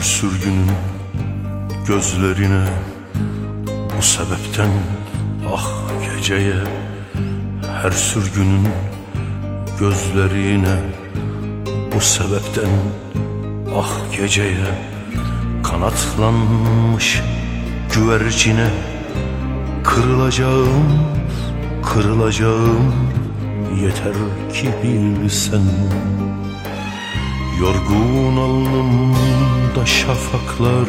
sürgünün gözlerine Bu sebepten ah geceye Her sürgünün gözlerine Bu sebepten ah geceye Kanatlanmış güvercine Kırılacağım, kırılacağım. Yeter ki bilsen Yorgun alnımda şafaklar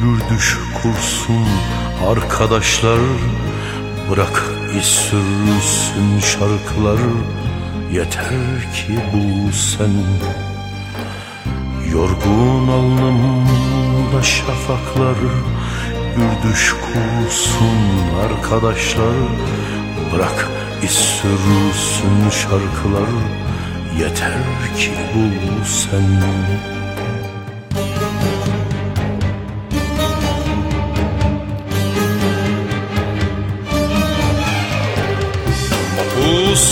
Bürdüş kursun arkadaşlar. Bırak iz şarkılar Yeter ki bu sen. Yorgun alnımda şafaklar Bürdüş kursun arkadaşlar. Bırak iz sürüsün şarkılar Yeter ki bu sen.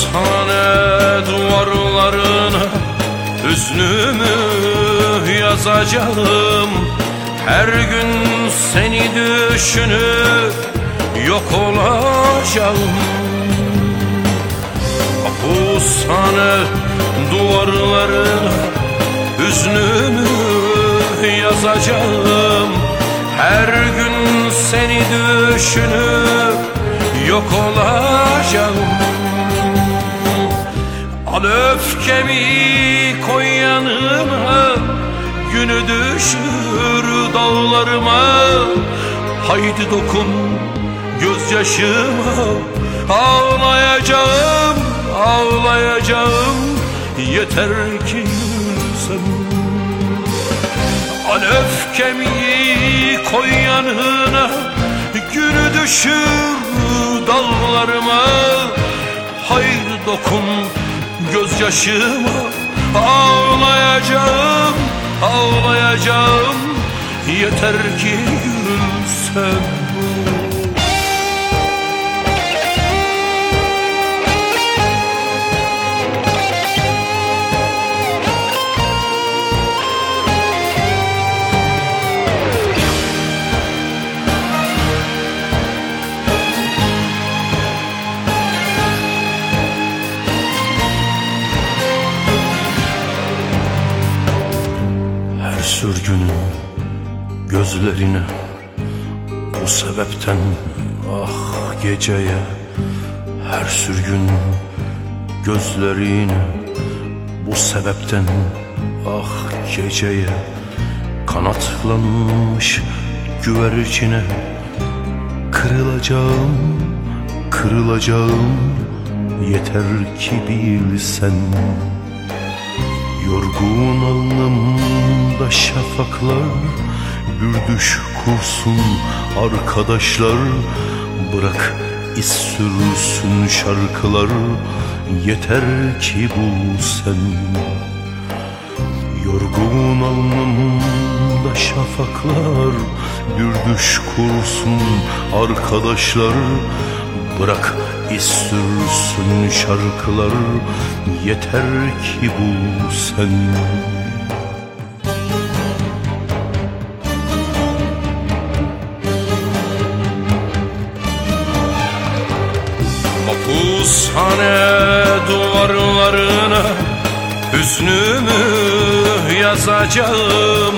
Hapishane duvarlarına Hüznümü yazacağım. Her gün seni düşünüp yok olacağım Hapishane duvarlarına Hüznümü yazacağım. Her gün seni düşünüp yok olacağım. Al öfkemi koy yanıma Günü düşür dağlarıma. Haydi dokun gözyaşıma Ağlayacağım, ağlayacağım Yeter ki gülsem Al öfkemi koy yanına Günü düşür dağlarıma Haydi dokun gözyaşıma. Ağlayacağım, ağlayacağım Yeter ki gülsem sürgünün gözlerine Bu sebepten ah geceye Her sürgün gözlerine Bu sebepten ah geceye Kanatlanmış güvercine Kırılacağım, kırılacağım. Yeter ki bilsen Yorgun alnımda şafaklar Bürdüş kursun arkadaşlar. Bırak iz sürüsün şarkılar Yeter ki bu sen. Yorgun alnımda şafaklar Bürdüş kursun arkadaşlar. Bırak iz sürsün şarkılar Yeter ki bu sen. Mapushane duvarlarına Hüznümü yazacağım.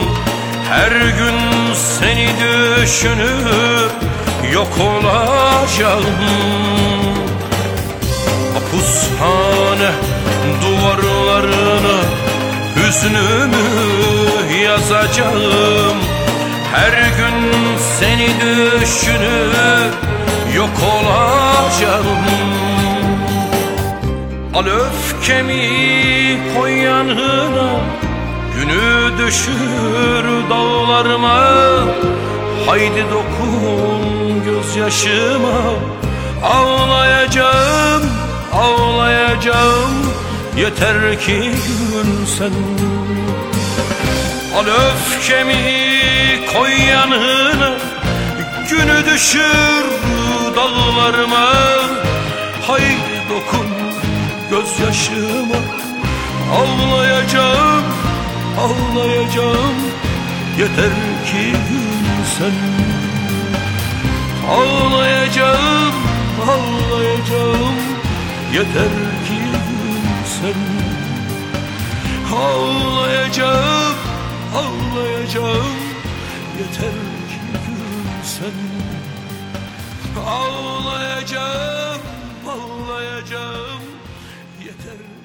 Her gün seni düşünüp yok olacağım Hüznümü yazacağım. Her gün seni düşünüp yok olacağım. Al öfkemi koy yanına. Günü düşür dağlarıma. Haydi dokun gözyaşıma. Ağlayacağım, ağlayacağım Yeter ki gülsen Al öfkemi koy yanına. Günü düşür dağlarıma Haydi dokun gözyaşıma. Ağlayacağım, ağlayacağım. Yeter ki gülsen Ağlayacağım, ağlayacağım. Yeter gülsen Ağlayacağım, ağlayacağım. Yeter ki gülsen Ağlayacağım, ağlayacağım. Yeter